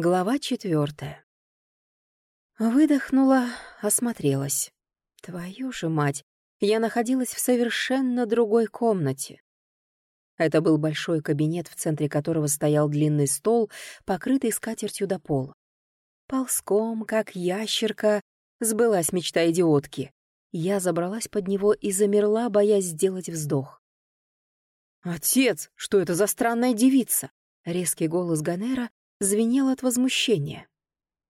Глава четвертая. Выдохнула, осмотрелась. Твою же мать, я находилась в совершенно другой комнате. Это был большой кабинет, в центре которого стоял длинный стол, покрытый скатертью до пола. Ползком, как ящерка, сбылась мечта идиотки. Я забралась под него и замерла, боясь сделать вздох. «Отец, что это за странная девица?» Резкий голос Ганера звенел от возмущения.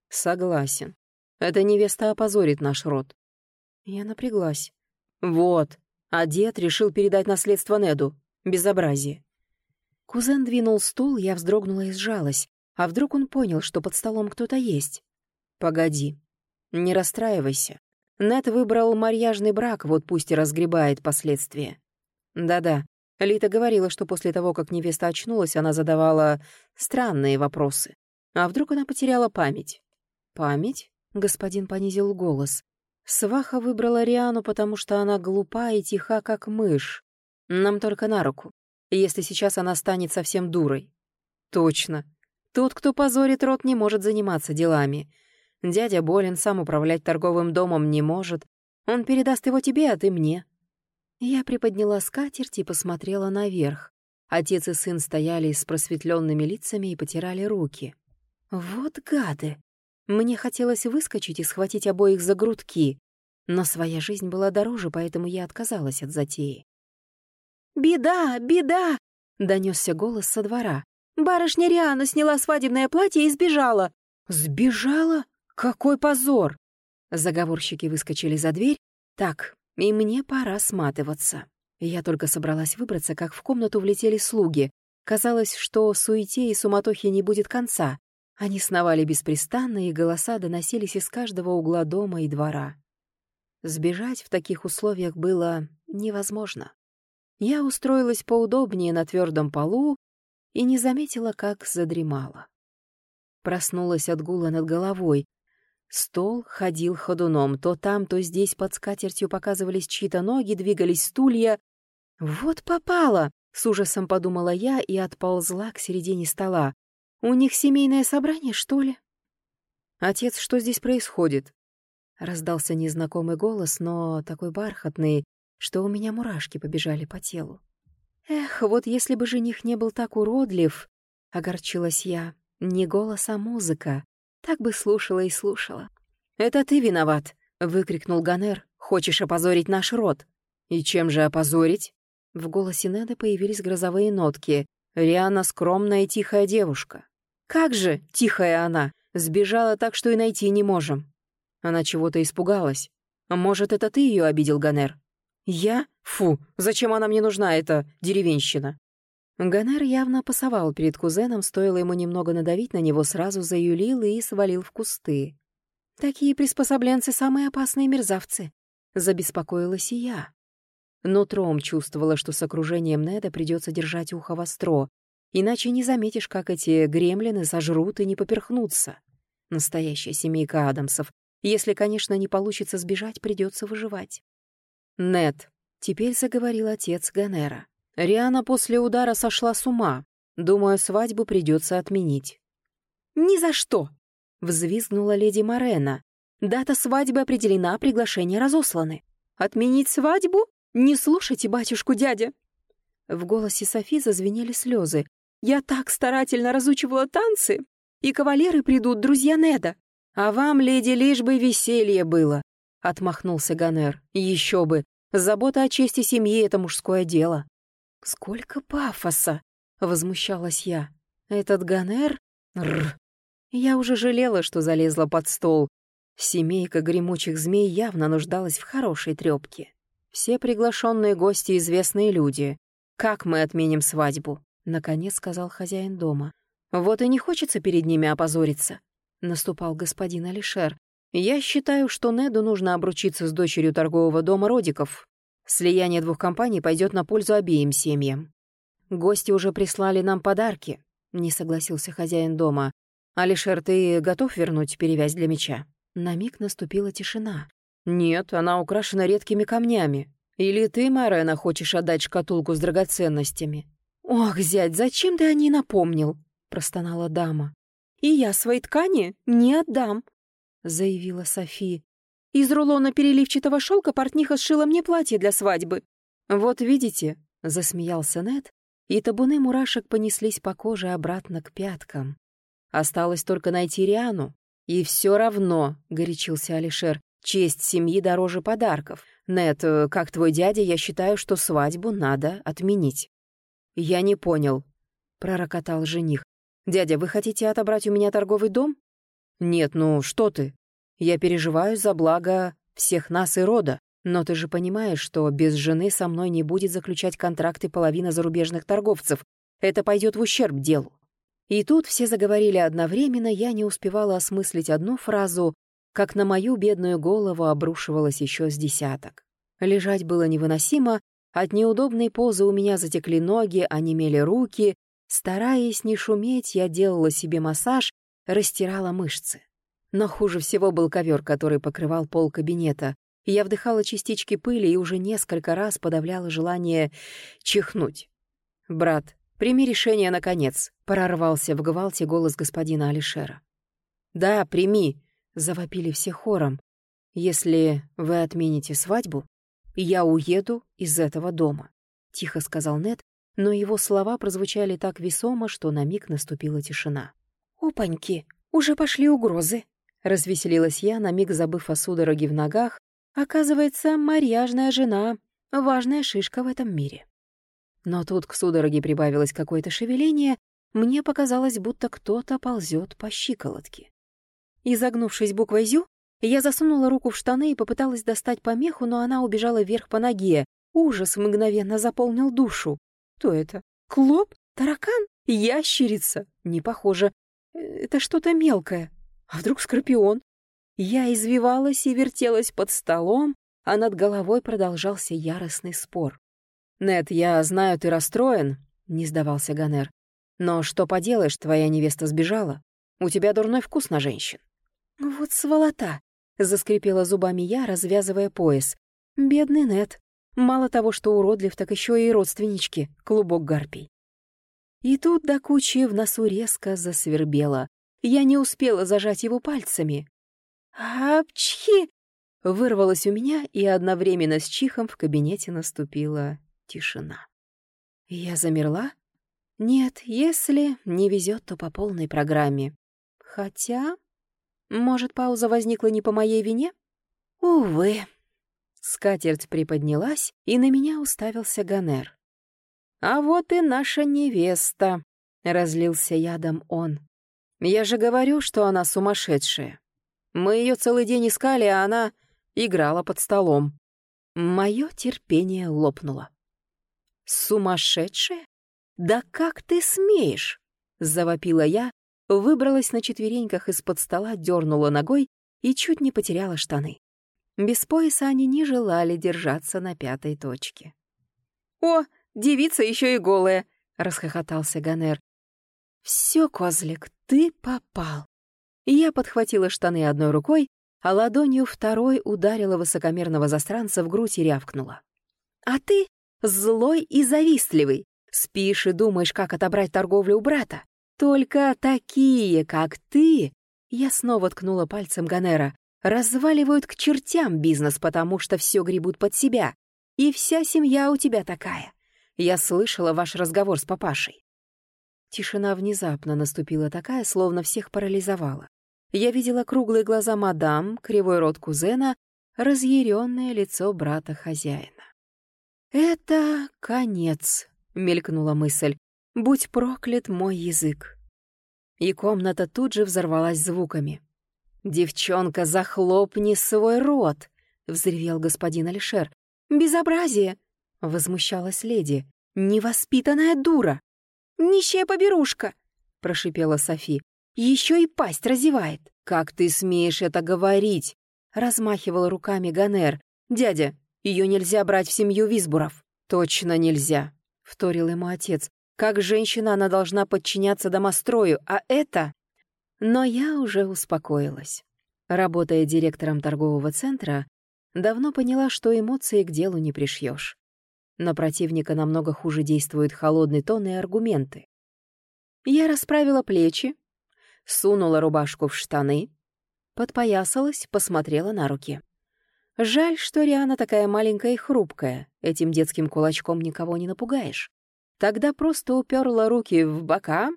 «Согласен. Эта невеста опозорит наш род». Я напряглась. «Вот, а дед решил передать наследство Неду. Безобразие». Кузен двинул стул, я вздрогнула и сжалась. А вдруг он понял, что под столом кто-то есть? «Погоди. Не расстраивайся. Нед выбрал марьяжный брак, вот пусть и разгребает последствия. Да-да, Лита говорила, что после того, как невеста очнулась, она задавала странные вопросы. А вдруг она потеряла память? «Память?» — господин понизил голос. «Сваха выбрала Риану, потому что она глупа и тиха, как мышь. Нам только на руку, если сейчас она станет совсем дурой». «Точно. Тот, кто позорит рот, не может заниматься делами. Дядя болен, сам управлять торговым домом не может. Он передаст его тебе, а ты мне. Я приподняла скатерть и посмотрела наверх. Отец и сын стояли с просветленными лицами и потирали руки. Вот гады! Мне хотелось выскочить и схватить обоих за грудки, но своя жизнь была дороже, поэтому я отказалась от затеи. «Беда! Беда!» — донесся голос со двора. «Барышня Риана сняла свадебное платье и сбежала». «Сбежала? Какой позор!» Заговорщики выскочили за дверь. «Так, и мне пора сматываться. Я только собралась выбраться, как в комнату влетели слуги. Казалось, что суете и суматохи не будет конца. Они сновали беспрестанно, и голоса доносились из каждого угла дома и двора. Сбежать в таких условиях было невозможно. Я устроилась поудобнее на твердом полу и не заметила, как задремала. Проснулась от гула над головой, Стол ходил ходуном. То там, то здесь под скатертью показывались чьи-то ноги, двигались стулья. «Вот попало!» — с ужасом подумала я и отползла к середине стола. «У них семейное собрание, что ли?» «Отец, что здесь происходит?» Раздался незнакомый голос, но такой бархатный, что у меня мурашки побежали по телу. «Эх, вот если бы жених не был так уродлив!» — огорчилась я. «Не голос, а музыка. Так бы слушала и слушала. «Это ты виноват!» — выкрикнул Ганер. «Хочешь опозорить наш род?» «И чем же опозорить?» В голосе Неда появились грозовые нотки. «Риана — скромная и тихая девушка». «Как же тихая она! Сбежала так, что и найти не можем». Она чего-то испугалась. «Может, это ты ее обидел, Ганер?» «Я? Фу, зачем она мне нужна, эта деревенщина?» Ганер явно пасовал перед кузеном, стоило ему немного надавить на него, сразу заюлил и свалил в кусты. «Такие приспособленцы — самые опасные мерзавцы», — забеспокоилась и я. Нутром чувствовала, что с окружением Неда придется держать ухо востро, иначе не заметишь, как эти гремлины сожрут и не поперхнутся. Настоящая семейка Адамсов. Если, конечно, не получится сбежать, придется выживать. «Нед», — теперь заговорил отец Ганера. Риана после удара сошла с ума. Думаю, свадьбу придется отменить. «Ни за что!» — взвизгнула леди Морена. «Дата свадьбы определена, приглашения разосланы. Отменить свадьбу? Не слушайте батюшку, дядя!» В голосе Софи зазвенели слезы. «Я так старательно разучивала танцы, и кавалеры придут, друзья Неда. А вам, леди, лишь бы веселье было!» — отмахнулся Ганер. «Еще бы! Забота о чести семьи — это мужское дело. «Сколько пафоса!» — возмущалась я. «Этот Ганер? Рр!» Я уже жалела, что залезла под стол. Семейка гремучих змей явно нуждалась в хорошей трёпке. Все приглашенные гости — известные люди. Как мы отменим свадьбу? Наконец сказал хозяин дома. Вот и не хочется перед ними опозориться. Наступал господин Алишер. Я считаю, что Неду нужно обручиться с дочерью торгового дома Родиков, Слияние двух компаний пойдет на пользу обеим семьям. Гости уже прислали нам подарки, не согласился хозяин дома. Алишер, ты готов вернуть перевязь для меча? На миг наступила тишина. Нет, она украшена редкими камнями. Или ты, Марена, хочешь отдать шкатулку с драгоценностями? Ох, зять, зачем ты о ней напомнил? простонала дама. и я свои ткани не отдам», — заявила Софи. «Из рулона переливчатого шелка портниха сшила мне платье для свадьбы». «Вот видите», — засмеялся Нед, и табуны мурашек понеслись по коже обратно к пяткам. Осталось только найти Риану. «И все равно», — горячился Алишер, — «честь семьи дороже подарков. Нет, э, как твой дядя, я считаю, что свадьбу надо отменить». «Я не понял», — пророкотал жених. «Дядя, вы хотите отобрать у меня торговый дом?» «Нет, ну что ты? Я переживаю за благо всех нас и рода. Но ты же понимаешь, что без жены со мной не будет заключать контракты половина зарубежных торговцев. Это пойдет в ущерб делу. И тут все заговорили одновременно, я не успевала осмыслить одну фразу, как на мою бедную голову обрушивалось еще с десяток. Лежать было невыносимо, от неудобной позы у меня затекли ноги, онемели руки, Стараясь не шуметь, я делала себе массаж, растирала мышцы. Но хуже всего был ковер, который покрывал пол кабинета. Я вдыхала частички пыли и уже несколько раз подавляла желание чихнуть. «Брат, прими решение, наконец», — прорвался в гвалте голос господина Алишера. «Да, прими», — завопили все хором. «Если вы отмените свадьбу, я уеду из этого дома», — тихо сказал Нед, но его слова прозвучали так весомо, что на миг наступила тишина. «Опаньки, уже пошли угрозы!» Развеселилась я, на миг забыв о судороге в ногах. Оказывается, марьяжная жена — важная шишка в этом мире. Но тут к судороге прибавилось какое-то шевеление, мне показалось, будто кто-то ползет по щиколотке. Изогнувшись буквой «зю», я засунула руку в штаны и попыталась достать помеху, но она убежала вверх по ноге. Ужас мгновенно заполнил душу. Что это? Клоп? Таракан? Ящерица? Не похоже. Это что-то мелкое. А вдруг скорпион? Я извивалась и вертелась под столом, а над головой продолжался яростный спор. «Нет, я знаю, ты расстроен», — не сдавался Ганер. «Но что поделаешь, твоя невеста сбежала. У тебя дурной вкус на женщин». «Вот сволота!» — заскрипела зубами я, развязывая пояс. «Бедный Нет. Мало того, что уродлив, так еще и родственнички, клубок гарпий. И тут до кучи в носу резко засвербело. Я не успела зажать его пальцами. «Апчхи!» Вырвалось у меня, и одновременно с чихом в кабинете наступила тишина. Я замерла? Нет, если не везет, то по полной программе. Хотя, может, пауза возникла не по моей вине? Увы. Скатерть приподнялась, и на меня уставился Ганер. «А вот и наша невеста», — разлился ядом он. «Я же говорю, что она сумасшедшая. Мы ее целый день искали, а она играла под столом». Мое терпение лопнуло. «Сумасшедшая? Да как ты смеешь?» — завопила я, выбралась на четвереньках из-под стола, дернула ногой и чуть не потеряла штаны. Без пояса они не желали держаться на пятой точке. «О, девица еще и голая!» — расхохотался Ганер. «Все, козлик, ты попал!» Я подхватила штаны одной рукой, а ладонью второй ударила высокомерного застранца в грудь и рявкнула. «А ты злой и завистливый. Спишь и думаешь, как отобрать торговлю у брата. Только такие, как ты...» Я снова ткнула пальцем Ганера. Разваливают к чертям бизнес, потому что все гребут под себя. И вся семья у тебя такая. Я слышала ваш разговор с папашей. Тишина внезапно наступила такая, словно всех парализовала. Я видела круглые глаза мадам, кривой рот кузена, разъяренное лицо брата-хозяина. «Это конец», — мелькнула мысль. «Будь проклят мой язык». И комната тут же взорвалась звуками. «Девчонка, захлопни свой рот!» — взревел господин Алишер. «Безобразие!» — возмущалась леди. «Невоспитанная дура!» «Нищая поберушка!» — прошипела Софи. «Еще и пасть разевает!» «Как ты смеешь это говорить?» — размахивал руками Ганер. «Дядя, ее нельзя брать в семью Висбуров». «Точно нельзя», — вторил ему отец. «Как женщина она должна подчиняться домострою, а это...» Но я уже успокоилась. Работая директором торгового центра, давно поняла, что эмоции к делу не пришьешь. На противника намного хуже действуют холодный тон и аргументы. Я расправила плечи, сунула рубашку в штаны, подпоясалась, посмотрела на руки. Жаль, что Риана такая маленькая и хрупкая, этим детским кулачком никого не напугаешь. Тогда просто уперла руки в бока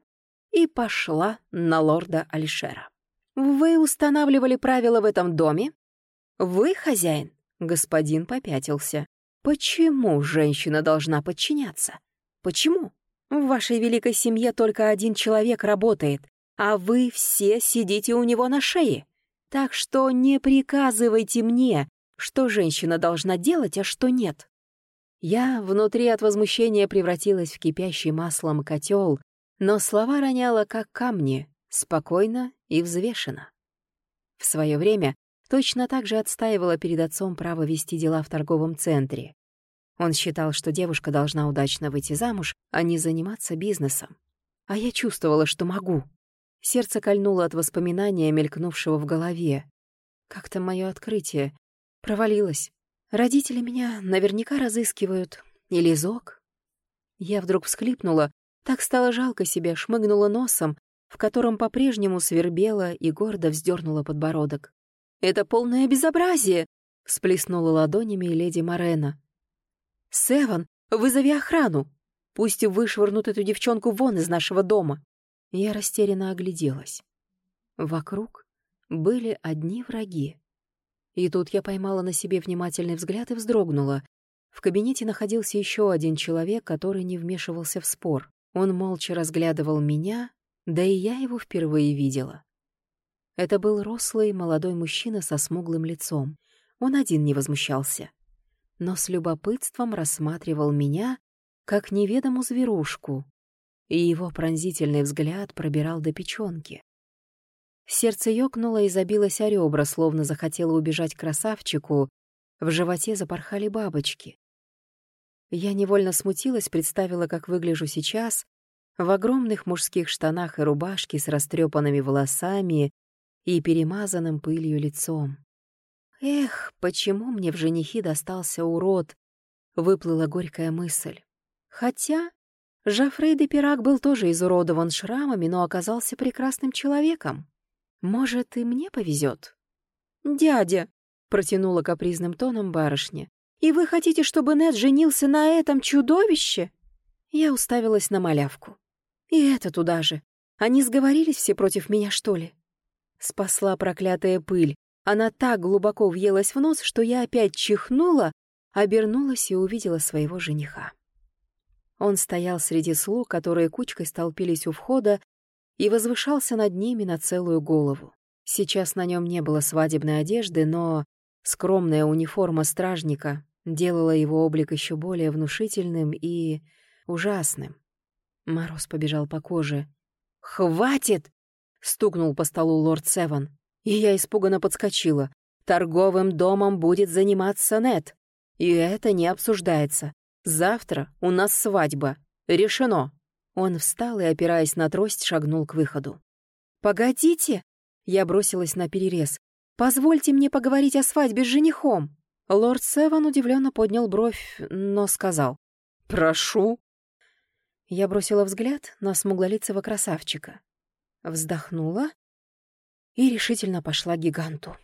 и пошла на лорда Алишера. «Вы устанавливали правила в этом доме? Вы хозяин?» Господин попятился. «Почему женщина должна подчиняться? Почему? В вашей великой семье только один человек работает, а вы все сидите у него на шее. Так что не приказывайте мне, что женщина должна делать, а что нет». Я внутри от возмущения превратилась в кипящий маслом котел, но слова роняла как камни, спокойно и взвешенно. В свое время точно так же отстаивала перед отцом право вести дела в торговом центре. Он считал, что девушка должна удачно выйти замуж, а не заниматься бизнесом. А я чувствовала, что могу. Сердце кольнуло от воспоминания, мелькнувшего в голове. Как-то мое открытие провалилось. Родители меня наверняка разыскивают. Или Зок. Я вдруг всхлипнула, так стало жалко себя, шмыгнула носом, в котором по-прежнему свербела и гордо вздернула подбородок. «Это полное безобразие!» — всплеснула ладонями леди Морена. «Севан, вызови охрану! Пусть вышвырнут эту девчонку вон из нашего дома!» Я растерянно огляделась. Вокруг были одни враги. И тут я поймала на себе внимательный взгляд и вздрогнула. В кабинете находился еще один человек, который не вмешивался в спор. Он молча разглядывал меня, да и я его впервые видела. Это был рослый молодой мужчина со смуглым лицом. Он один не возмущался. Но с любопытством рассматривал меня, как неведомую зверушку, и его пронзительный взгляд пробирал до печенки. Сердце ёкнуло и забилось о ребра, словно захотело убежать красавчику. В животе запорхали бабочки. Я невольно смутилась, представила, как выгляжу сейчас, в огромных мужских штанах и рубашке с растрепанными волосами и перемазанным пылью лицом. Эх, почему мне в женихи достался урод? Выплыла горькая мысль. Хотя Жафрей де Пирак был тоже изуродован шрамами, но оказался прекрасным человеком. Может, и мне повезет? «Дядя», — протянула капризным тоном барышня, «И вы хотите, чтобы Нед женился на этом чудовище?» Я уставилась на малявку. «И это туда же. Они сговорились все против меня, что ли?» Спасла проклятая пыль. Она так глубоко въелась в нос, что я опять чихнула, обернулась и увидела своего жениха. Он стоял среди слуг, которые кучкой столпились у входа, и возвышался над ними на целую голову. Сейчас на нем не было свадебной одежды, но скромная униформа стражника делала его облик еще более внушительным и ужасным. Мороз побежал по коже. «Хватит!» — стукнул по столу лорд Севан. И я испуганно подскочила. «Торговым домом будет заниматься Нет. И это не обсуждается. Завтра у нас свадьба. Решено!» Он встал и, опираясь на трость, шагнул к выходу. «Погодите!» — я бросилась на перерез. «Позвольте мне поговорить о свадьбе с женихом!» Лорд Севан удивленно поднял бровь, но сказал «Прошу». Я бросила взгляд на смуглолицего красавчика, вздохнула и решительно пошла к гиганту.